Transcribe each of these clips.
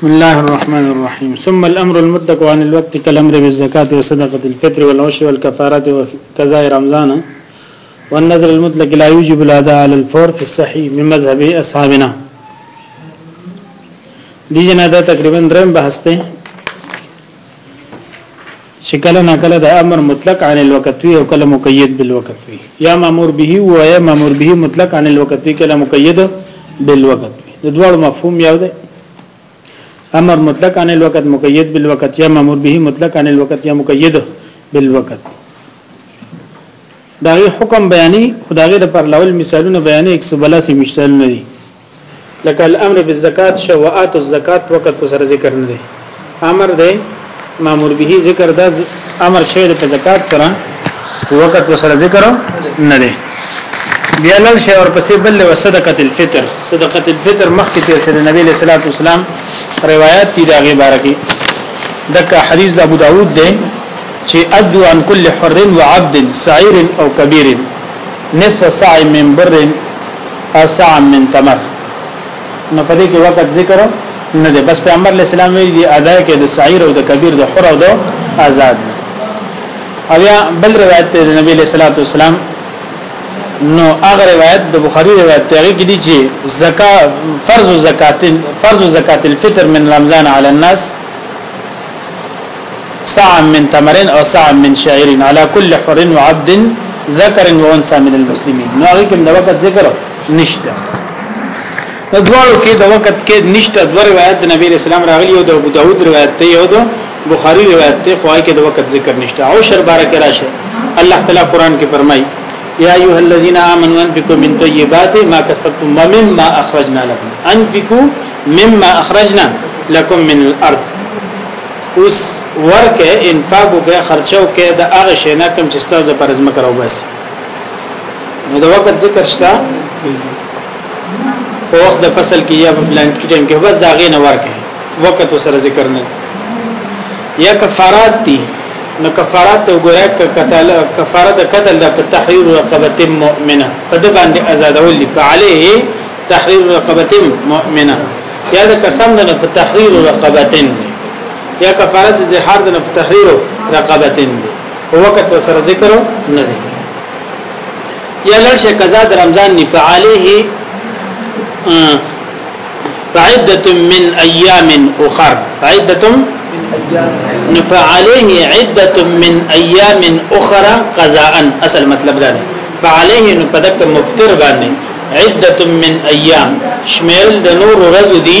بسم الله الرحمن الرحيم ثم الأمر المدق عن الوقت كالأمر بالزكاة وصدقة الفطر والعشر والكفارات وكذا رمضان والنظر المطلق لا يوجب الأداء على الفور في الصحيح من مذهب أصحابنا دي جنادا تقريبا درم بحث ته شکل ناکل امر مطلق عن الوقت وی او مقيد مقید بالوقت وی یا مامور به او یا مامور به مطلق عن الوقت وی کله مقید بالوقت وی د مفهوم يا دی امر مطلق عن الوقت مقید بالوقت یا مامور به مطلق عن الوقت یا مقید بالوقت داغه حکم بیانی خدایغه د پر لول مثالونه بیانې 182 مثال نه دي لکه الامر بالزکات شواات الزکات وقت پر ذکر نه دي امر دی مامور به ذکر دا امر شی د زکات سره وقت پر سره ذکر نه دی بیا لږ شی اور پسې بل وصدقه الفطر صدقه الفطر مخکې تیر شوی نبی صلی الله علیه وسلم روایت دي دغه بارکی دغه حدیث د ابو داود دی چې ادو عن كل حر وعبد صغير او كبير نصف ساع من بر ساع من تمر نو په دې کې وخت ذکر نه دی بس پیغمبر علیہ السلام وی ادا کې د صغير او د کبیر د حر او د آزاد او یا بل روایت دی نبی صلی الله علیه وسلم نو هغه روایت د بخاری روایت ته کې دي چې زکات فرض زکات فرض زکات الفطر من رمضان على الناس ساعا من تمرين او ساعا من شعير على كل حر وعبد ذكر وانثى من المسلمين نو هغه کوم د وخت ذکر نشته د دوالو کې د وخت کې نشته د روایت د نبی اسلام راغلی او د ابو داود روایت ته یو د بخاری روایت ته خوای کې د وخت ذکر نشته او شر بارک راشه الله تعالی قران کې فرمایي یا ایها الذين امنوا انفقوا من طيبات ما كسبتم ومما اخرجنا لكم انفقوا مما اخرجنا لكم من الارض اوس ورکه انفاق وکړه خرچو کې د هغه شی نه کم چې ستاسو پر ځم کراو بس نو د وخت ذکر شتا په وخت د فصل کې یا په پلان کې ټیم کې بس دا غي نه ورکه وخت سره ذکر نه یا کفارات دي نو کفارات ک کتل کفاره د د تحریر رقبه مؤمنه په د باندې آزادول په عليه تحریر رقبه مؤمنه یا د قسم د په تحریر رقبه یا کفاره د زهار د په تحریر رقبه په وخت سره ذکر نه دی یا لشه قضا د رمضان نه فعليه آه، فعدة من ايام اخر فعدة من ايام فعليه عده من ايام اخرى قضاء اصل مطلب دا دی فعليه نو پدک مفتر باندې عده من ايام شمیل د نور ورځو دی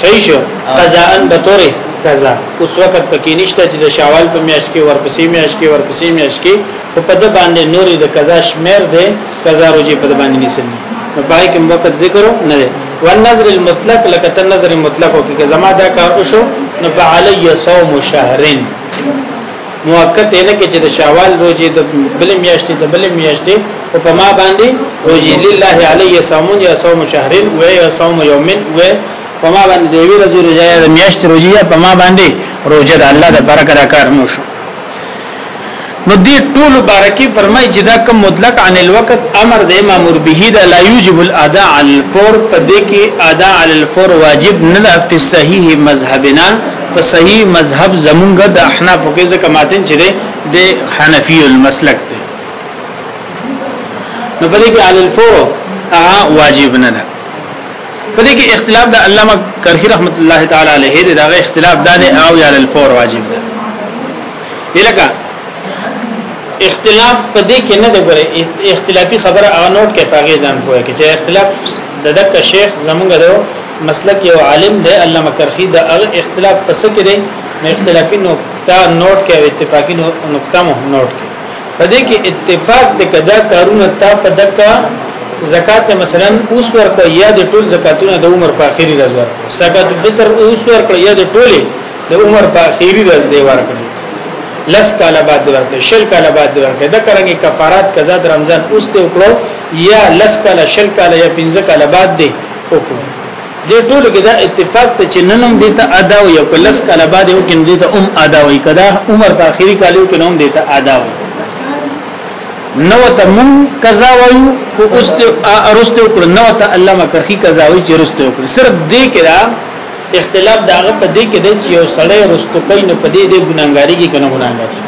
صحیح شو قضاء بطوره قضا اوس وخت پکې نشته چې د شوال په میاشت کې ورپسې میاشت کې ورپسې میاشت کې په پد باندې نورې د قضا شمیر دی قضا روزي په باندې نسلی نو پای کې وخت ذکر نه دی ون نظر المطلق لکه تن نظر مطلق او کې زما دا کار وشو نو فعلی صوم شهرین موقت دی نه کې چې د شوال روزي د بل میاشتې د بل میاشتې او په ما باندې روزي لله علی صوم یا صوم شهرین و یا صوم یوم و په ما باندې دی وی روزي روزي د میاشتې روزي په ما باندې روزه د الله د برکت راکار مو شو نو دې ټول بارکی فرمای چې دا کوم مطلق عن الوقت امر دی مامور به دا لا یوجب الاداء على الفور په دې کې اداء على الفور واجب نه د صحیح مذهبنا په صحیح مذهب زمونږ د احناف کې ځکه ماتن چره د حنفی المسلک دی نو په دې کې علی الفور هغه واجب نه ده په دې کې اختلاف د علامه کرخي رحمت الله تعالی علیه دغه اختلاف دا نه او علی الفور واجب ده الهګه اختلاف په دې کې نه ده ګره اختلافي خبره هغه نوٹ کې پاګې ځان کوی چې اختلاف د دک شیخ زمونږ د مسلک یو عالم دی علامه کرخی دا اختلاف پس کې دی نو اختلافي نقطه نوٹ کې او اتفاقی نقطه مو نوٹ کې په دې کې اتفاق د کدا کارونه تا په دکا زکات مثلا اوس ورکو یا د ټول زکاتونه د عمر په اخیری ورځ ورکو زکات بتر اوس ورکو یا د ټوله د عمر په اخیری ورځ دی ورکو لس کاله بعد دی ورکو شل کاله بعد دی ورکو دا کرنګي کفارات قضا د رمضان اوس ته وکړو یا لس کاله شل کاله یا 15 کاله بعد دی وکړو دې ټولو کې دا اتفاق ته چې ننم دې ته ادا وي او کلس کاله بعد یو کې دې ته ام ادا وي کدا عمر په اخیری کالو کې نوم دې ته ادا وي نو ته مون قضا وایو کو اوس ته ارسته کړ نو ته علامه کرخي قضا وایي چې ارسته کړ صرف دې کې دا اختلاف دا هغه په دې کې دې چې یو سړی ارسته کوي نو په دې دې ګناګاری کې کنه ګناګاری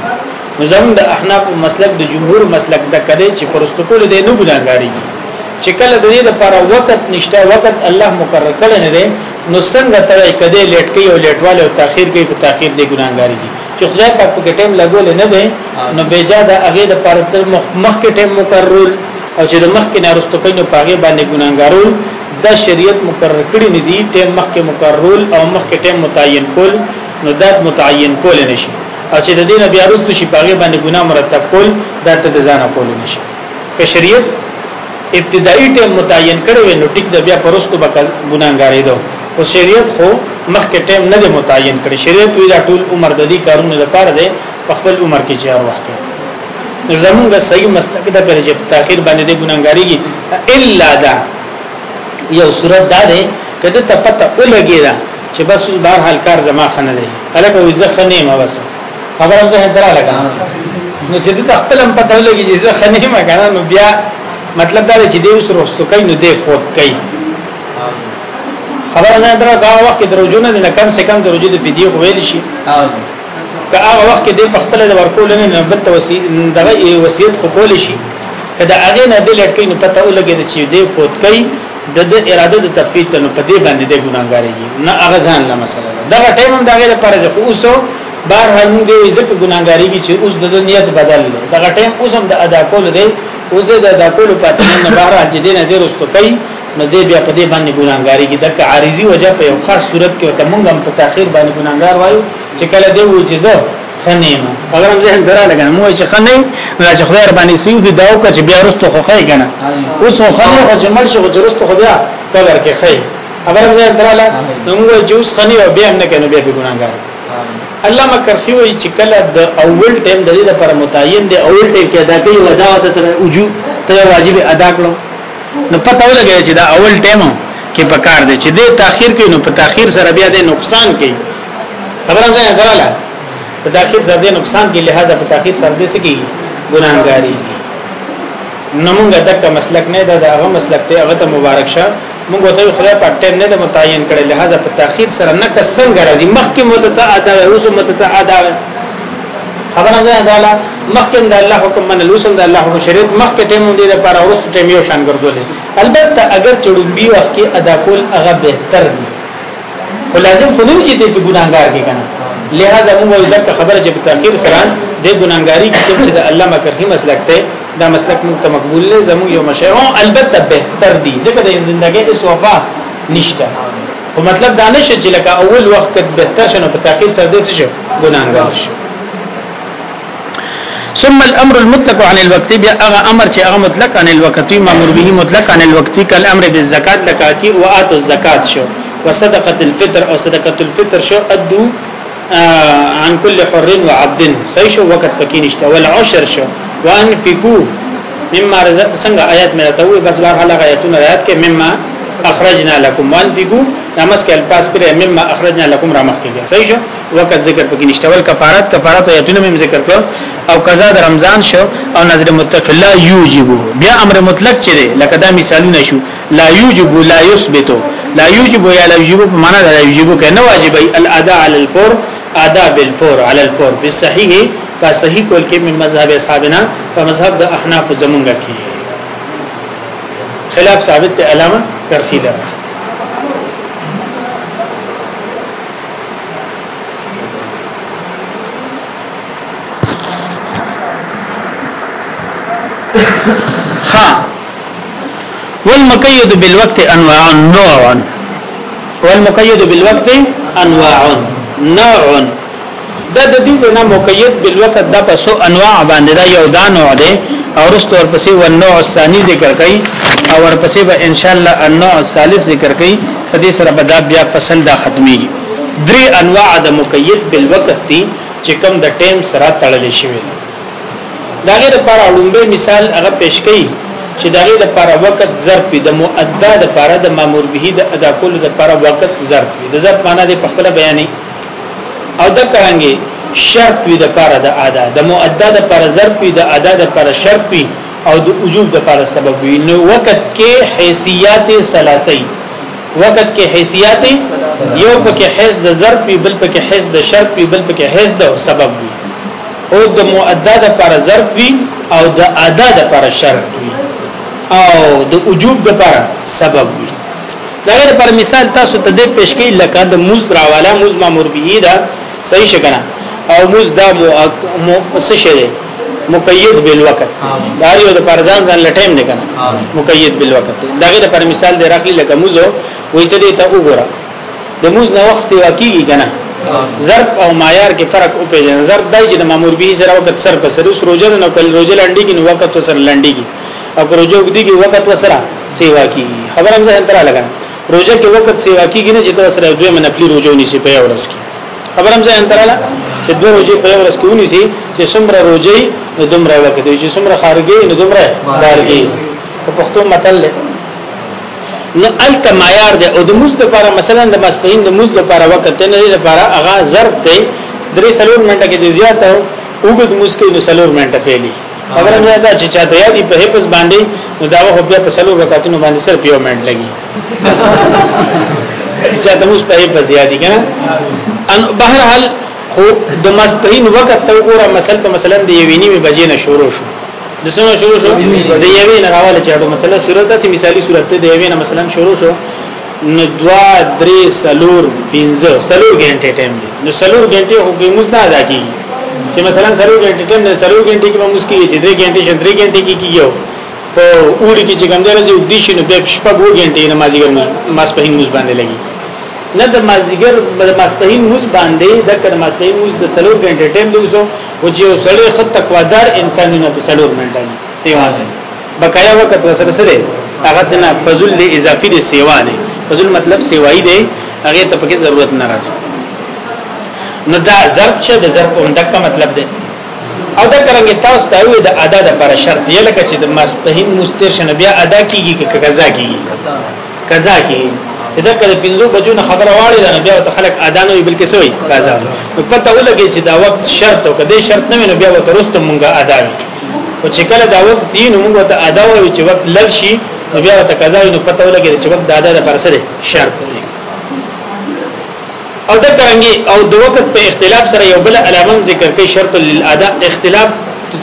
نو زموږ د احناف مسلک د جمهور مسلک د کده چې پرستکول دې نو ګناګاری چې کله د دې لپاره وخت نشته وخت الله مقرر کړی نه دی نو څنګه ته کده لیټ کوي او لیټواله او تاخير کوي په تاخير دی ګناګاری دي چې خدای پاک په ټیم لګول نه دی نو بیجا د هغه د پر تر مخ کې ټیم مقرر او چې د مخ کې نارسته کوي نو پاګه باندې ګناګارول دا شریعت مقرر کړی نه دی ټیم مخ کې مقرر او مخ کې ټیم متعین کول نو دا متعین کول نشي او چې د دین بیا رسته شي پاګه باندې ګنا مرتب کول دا ته ځان کول نشي که شریعت ابتدایي ټیم متعین کړو نو ټیک د بیا پرستو به ګناګارې دو او شریعت خو مخکې ټیم نه دی متعین کړی شریعت وی دا ټول عمر د دې کارونو لپاره دی په خپل عمر کې چیر وخت زمونږ صحیح مسلک دا پر چې تاخير باندې دی ګناګاریږي الا دا یو صورت دا دی کله ته پته ولګی دا چې بس بهر حل کار زما خنه دی الکه وځه خنه ما بس خبر هم زه درا لګا نو چې دې خپل هم پته ولګی چې زه خنه ما کنه نو بیا مطلب دا چې دیو سره واستو کوي نو دی خود کوي خبره نه درا دا وخت دروجو نه کم سه کم دروجو د پیډي ویل شي که هغه وخت کې د خپل د ورکول نه بل توصیه دغه وصیت خو کول شي کدا هغه نه د لټکې نه پته ولګي چې دی فوت کوي د د اراده د تفیت نو په دې باندې د ګناګاریږي نه هغه ځان لا مسله ده دا ټایم هم دغه لپاره چې اوسو بار هم دې ځکه ګناګاریږي چې اوس د نیت بدل ده دا ټایم اوس هم د ادا کول دی اوس د د ټول پاتمن نه بهر چې دینه دې رستو کوي نو دې بیا په دې باندې ګناګاری کې د عارضی وجه په یو خاص صورت کې ته مونږ هم په تاخير باندې ګناګار وایو چې کله دې وو چې زه خنیم اگر هم ذهن درا لګنه مو چې خنیم نو چې خدای ربانی سیو دې داو کچ بیا رستو خو خی کنه اوس خو خنیم خو جمل شي خو رستو خو بیا قبر کې خی اگر هم ذهن درا لګنه نو مو چې اوس خنیم بیا نه کنه بیا په ګناګاری علامه کرخی وایي چې کله د اول ټیم د دې لپاره متعین دی اول ټیم کې ادا کوي وجاهت تر وجو ته واجب ادا کړو نو پته ولګی چې دا اول ټیم کې پکار دی چې د تاخير کې نو په تاخير سره بیا د نقصان کوي خبره ده غواله په تاخير سره د نقصان کې لہذا په تاخير سره دې سکی ګناهګاری نمونګه تک مسلک نه دا هغه مسلک ته هغه ته مبارک شه موږ ته خدای پاک ټیم نه متعین کړي لہذا په تاخير سره نه کس څنګه راځي مخکې مدته ادا وي اوس مدته ادا وي خبره ده دا مخکې د الله حکم من لوسم د الله حکم شریعت مخکې ټیم دې لپاره اوس ټیم یو شان ګرځولې البته اگر چړوبي وخت کې ادا کول هغه بهتر دی خو لازم خو نه چې دې په ګناګار کې کنه لہذا موږ دغه خبره چې په تاخير سره د ګناګاری کتاب چې د علامه کرخي مسلک ته دا مسلک موږ ته مقبول نه زمو یو مشهو البته به تر دي ځکه د ژوندۍ د صوفا نشته او مطلب دا نشه چې لکه اول وخت کې بهتر شنه په تاخير سره دې شي ګناګار شي ثم الامر المطلق عن الوقت بیا هغه امر چې هغه مطلق عن الوقت مامور به مطلق عن الوقت کل امر بالزکات لکه کی واتو الزکات شو وصدقه الفطر او صدقه الفطر شو ادو عن كل حر وعبد صحیح شو وخت پکې نشته والعشر شو وانفقوا مما رزق څنګه آیات مې راته بس بار هغه آیاتونه آیات کې مما اخرجنا لكم وانفقوا نماز کې الفاظ پر مما اخرجنا لكم را مخ کېږي صحیح شو وخت ذکر پکې نشته ول کفارات کفارات آیاتونه مې ذکر کړو او قضا د رمضان شو او نظر متق لا یوجب بیا امر مطلق چره لکه دا مثالونه شو لا یوجب لا یثبتو لا یوجب یا لا یوجب معنا لا یوجب کنه واجب ای الاداء علی الفور ادا بالفور علی الفور بالصحیح په صحیح کول کې من مذهب اصحابنا په مذهب د احناف زمونږ کې خلاف ثابت ته علامه کرخی ده ها والمقید بالوقت انواع نوع والمقید بالوقت انواع نوع دا د دې نه مقید بالوقت د پسو انواع باندې دا یو دا نوع دی او رستور پسې و نوع ثانی ذکر کړي او ورپسې به ان شاء الله النوع الثالث ذکر کړي په دې سره به دا بیا فصل دا ختمي درې انواع د مقید بالوقت دي چې کوم د ټیم سره تړل شوی دا غیر پر اړومبه مثال هغه پېښ کړي چې دغه لپاره وخت ظرف دی د مؤدا لپاره د مامور به د ادا کول لپاره وخت ظرف دی د ظرف معنی د خپل بیانې او دا څنګه شرط وی د لپاره د ادا د مؤدا لپاره ظرف دی د ادا لپاره شرط دی او د وجوب لپاره سبب وی نو وخت کې حیثیت ثلاثی وقت کې حیثیت یو پکې حیث د ظرف وی بل پکې حیث د شرط وی بل پکې حیث د سبب وی او د مؤدا د پر ظرف وی او د ادا د پر شرط وی او د وجوب لپاره سبب وي دغه پر مثال تاسو ته د پېشکې لکه د موز راواله موز مامور به دا صحیح شګنه او موز دا مو اوس شه مقید بالوقت دا یو د پرځان ځان لټیم نه کنه مقید بالوقت دغه پر مثال د راخلی لکه موز وې ته ته وګوره د موز نه وخت سیوا کیږي کنه ضرب او معیار کې فرق او پیژن ضرب دای چې د مامور به سره وخت سر په سر روزه نه کول روزه لنډیږي نو وخت سره لنډیږي او روزه وګدي کې وخت وسره سیوا کی خبر هم ځان تر لګا روزه کې وخت سیوا کیږي نه چې تر سره دوی من خپل روزه ونیسي په ورځ کې خبر هم ځان تر لګا چې دوه روزه په ورځ کې ونیسي چې څومره روزه نو دومره وخت چې څومره خارګي نو دومره خارګي په پښتو متل نو الک معیار دی او د مزد لپاره مثلا د مستین د مزد لپاره وخت نه دی لپاره اغا ضرب دی درې سلور منټه کې زیات او وګد مسکې نو سلور منټه پیلی خبره نه ده چې چا د یادی په حفظ باندې نو دا و خو بیا په سلو وکاتونو باندې سر پیو منډ لګي چې دا موږ په حفظ یادی کنه ان بهرحال خو د مسپرین وخت ته وګوره مثلا ته مثلا د یوینی می بجې نه شروع شو د سونو شروع شو د یوین راواله چاډو مثلا صورت اسی مثالی صورت د یوین مثلا شروع شو نو دوا درې سلور 15 سلور غنټه ټایم دی نو سلور غنټه هو به مزدا ادا کیږي چې مثلا سلو ګنټې ټیم نه سلو ګنټې کې موږ کې چې درې ګنټې چې درې ګنټې کې کیو په اوړي کې چې ګمدار چې ودیش نو به شپه وو ګنټې نمازګر ماسپهین موږ باندې لګي نه د مازګر د ماسپهین موږ باندې د کډ ماسپهین موږ د سلو ګنټې ټیم دغسو او چې سړی خط تقوادار انسانونه په سلو منټه سیوا ده بقایا وخت وسره سره هغه نه فضل اضافي دي سیوا ده فضل مطلب سیوای دی هغه ته پکې ضرورت نه راځي نو دا ضرب چې د ضرب همدغه مطلب دی او دا څنګه تاسو ته وي د ادا د پر شرط یې لکه چې د ماسپهین مستشن بیا ادا کیږي که قضا کیږي قضا کیږي دا کله پینځو بجو نه خبره واړی دا بیا ته خلک ادا نه وي بلکې سوی قضا نو پته ولګي چې دا وخت شرط او کدی شرط نه وي نو بیا وته رستم مونږه ادا او چې کله دا وخت دین مونږه ته ادا وي چې وخت لږ شي نو بیا ته قضا نو پته ولګي چې وخت د ادا د پر سره شرط دی او دکانګي او د وخت په اختلاف سره یو بل علامه ذکر کوي شرط للاداء اختلاف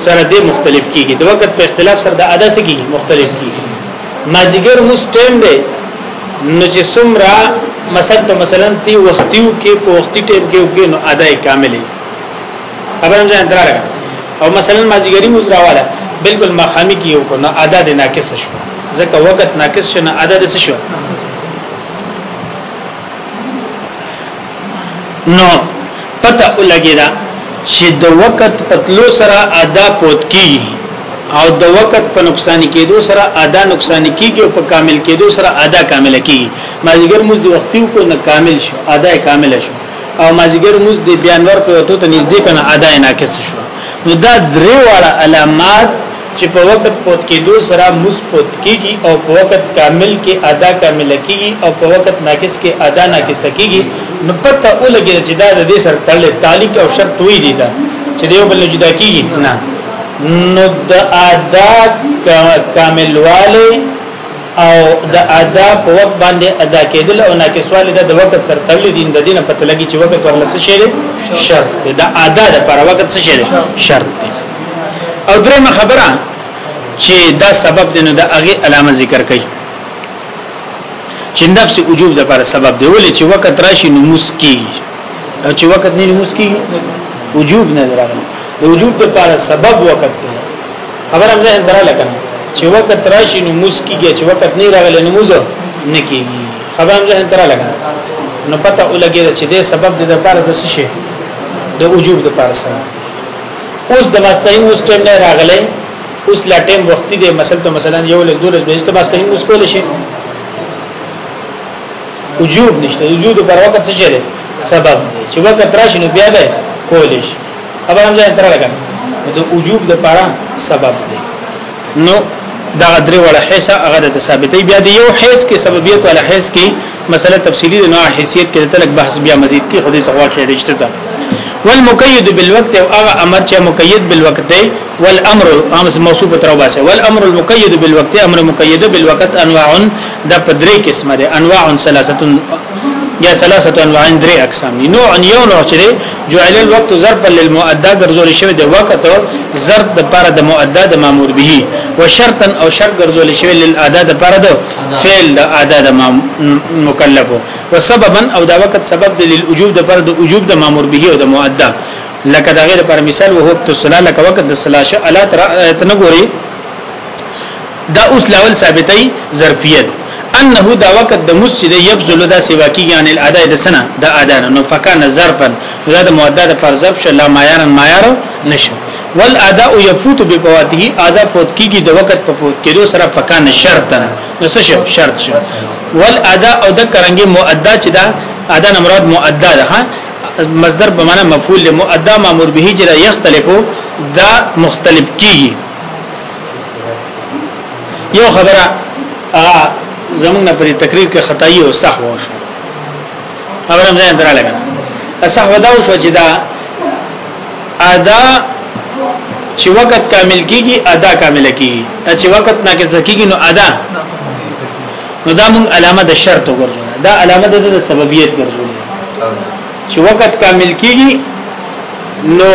سره د مختلف کیږي د وخت په اختلاف سره د ادا سره مختلف کیږي ماجیګر مستم دی نو چې څومره مثلا مثلا تی وختیو کې په وختي ټیم کې وګي نو اداي کاملې خبر هم ځان درا او مثلا ماجیګری مزراواله بالکل مخامي کې یو کو نو ادا د ناقص شو ځکه وخت ناقص شنه ادا د شو نو پته ولګیدا چې د وخت پتلو سره ادا پوت کی او د وخت په نقصان کېدو سره ادا نقصان کیږي او په کامل کېدو سره ادا کامل کیږي مازیګر موږ د وختیو کو نه کامل شو ادا کامل شو او مازیګر موږ د بیانور په وته ته نږدې کنه ادا ناقص شو نو دا درې واړه علامات چې په وخت پوت کېدو سره مثبت کیږي او په وخت کامل کې ادا کامل کیږي او په وخت ناقص کې ادا ناقص کیږي نو پته ولګی چې دا د دې سره تړلې تعلق او شرط وی دي دا چې دیو بل جدا کیږي نه نو د آداب کاملواله او د آداب په وخت باندې ادا کېدل او ناقصواله د وخت سره تړلې دین د دینه پته لګی چې وخت ورلسه شی شرط دی د آداب لپاره وخت څه شی شرط دی او درېمه خبره چې دا سبب دی نو د هغه علامه ذکر کړي چې نفس وجوب د لپاره سبب دی ولې چې وخت راشي نو مسکی او چې وخت نه مسکی وجوب نه راغلی د وجوب د لپاره سبب وخت دی خبر هم ځه درا لکه چې وخت راشي نو مسکیږي چې وخت نه راغلی نو موزه نکېږي خبر هم ځه درا لکه نو پته ولګي چې د سبب د لپاره د څه شي د وجوب د لپاره سره اوس د واسطه اوس ټیم نه راغلی اوس لا ټیم وختي دی مثلا ته مثلا یو لږ دورز به استباس په اوس کول شي وجود نشته وجود پر وخت څه چره سبب دی چې وخت راشي نو بیا به کولیش خبر هم ځان تر لګا د وجوب د پاره سبب دی نو دا درې وړه حصہ هغه د ثابتې بیا د یو حص کې سببیت ولا حص کې مسله تفصیلی د نوع حیثیت کې تلک بحث بیا مزید کې خودي تقوا کې رښتیا ده والمقید بالوقت او هغه امر چې مقید بالوقت دی والامر امس موصوفه تر واسه والامر المقید بالوقت امر مقید بالوقت انواع دا په درې قسمه ده انواع ثلاثه یا ثلاثه انواع درې اقسام دي نوع یو نوع چې جعل الوقت ظرفا للمؤدى ګرځول شوی د وخت ظرف د پاره د مؤدى د مامور به او شرطا او شرط ګرځول شوی للاداء د پاره د فعل د ادا د مکلف او سببا او دا وخت سبب د للوجوب د پاره د وجوب د مامور به او د مؤدى لکه دا غیر پر مثال وهو وقت الصلاه لکه وقت د صلاه الا تر تنګوري دا اوس لاول ثابتای ظرفیت انه دا وخت د مسجد یبذل دا سیوا کی یعنی الاداء د سنه د ادا نو فکان ظرفن دا د مؤدد پر ظرف شل لا معیارن معیار نشو والاداء يفوت بفواته ادا فوت کیږي د وخت په فوت کېدو سره فکان شرط نه نو څه شو شرط شو والاداء او د کرنګي مؤدا چې دا ادا نه مراد مؤدا ده ها مصدر به معنا مفعول له مؤدا مامور به جره یختلفو دا مختلف کیږي یو خبره زمونږ نه په تقریر کې خدای او صحو شو خبر هم ځان دراله کنه صحو دا شو چې دا ادا چې وخت کامل کیږي ادا کامل کیږي چې وخت ناقص کیږي نو ادا نو دا مون علامه د شرط وګرځو دا علامه د سببیت ګرځو چې وخت کامل کیږي نو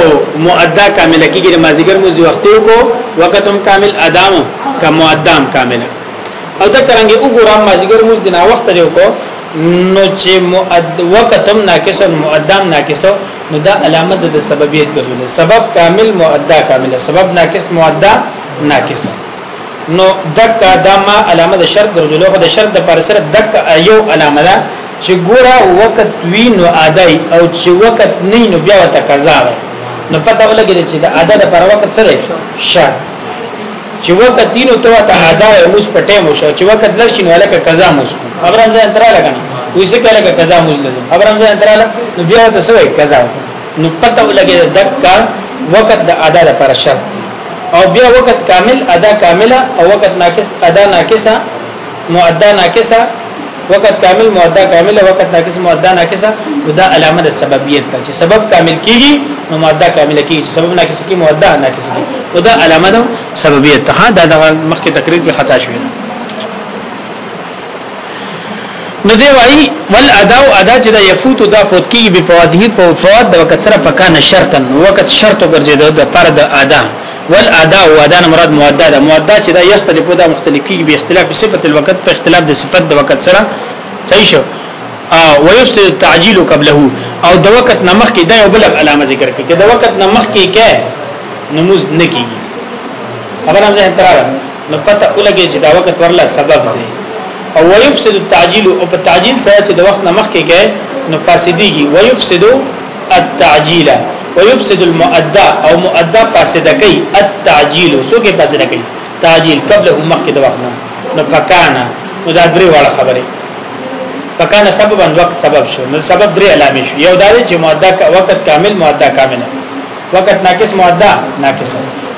مؤدا کامل کیږي د مازیګر مو ځوختو کو وخت هم کامل ادم کا مؤدام کامل او دا ترنګ وګورم مازیګر موږ دنا وخت لري کو نو چې مؤد وقتم ناقص مؤدام ناقص نو دا علامه د سببیت ګرځول سبب کامل مؤدا کامل سبب ناقص مؤدا ناقص نو دک دا ما علامه د شرط ګرځول خو د شرط د پر سره دک یو علامه ده چې ګوره وقت وی نو ادای او چې وقت نه نو بیا وت قضا نو پته ولګی چې د ادا د پر وقت سره شرط چې وخت دین او ته ته ادا اوس پټه مو شو چې وخت لر شنو الکه قضا مو شو ابرام ځان تر لګا نه وې څه کله که قضا مو لازم ابرام ځان تر لګا نو بیا ته څه قضا نو پته ولګي دک وخت د ادا لپاره شرط او بیا وخت کامل ادا کامله او وخت ناقص ادا ناقصه مؤدا ناقصه وقت کامل مؤدا کامل وقت ناقص مؤدا ناقص دا علامه د سببیت ته چې سبب کامل کیږي نو مؤدا کامل کیږي چې سبب ناقص کی مؤدا ناقص کی دا علامه د سببیت ته دا د مخکې تقریر کې خطا شوی نو دی وای ول ادا او ادا چې دا یفوت دا فوت کیږي په فوادیت په فواد د وخت سره پکانه شرطن وخت شرط ګرځیدو د پر د ادا والادا وادا مراد مؤدا ده مؤدا چې دا یختلفو دا مختلفي به اختلاف صفت الوقت په اختلاف د صفت د وقت سره صحیح شو او ويفسد التعجيل قبله او د وقت نمخ کې دا یو بل علامه ذکر کړي د وقت نمخ کې کې نموز نکېږي خبر هم ځه تراله نو پته ولګي چې دا وقت ورله سبب دی او ويفسد التعجيل او په تعجيل سره چې د وخت نمخ کې کې نفاسديږي ويفسد التعجيل ويفسد المؤدى او مؤدى فاسد کوي التعجيل سو کې فاسد کوي تعجيل قبل مخ کې د وخت نه فکانا نو دا درې واړه خبره فکانا سببا وقت سبب شو نو سبب درې علامې شو یو دا چې مؤدى وقت کامل مؤدى کامل وقت ناقص مؤدى ناقص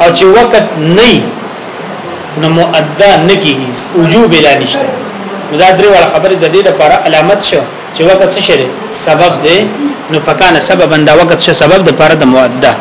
او چې وقت نه نو مؤدى نه کیږي وجوب لا نشته دا درې واړه خبره د دې لپاره علامت شو چې وخت څه شری سبب دی نو فکان سببا دا وخت څه سبب د پاره د مؤده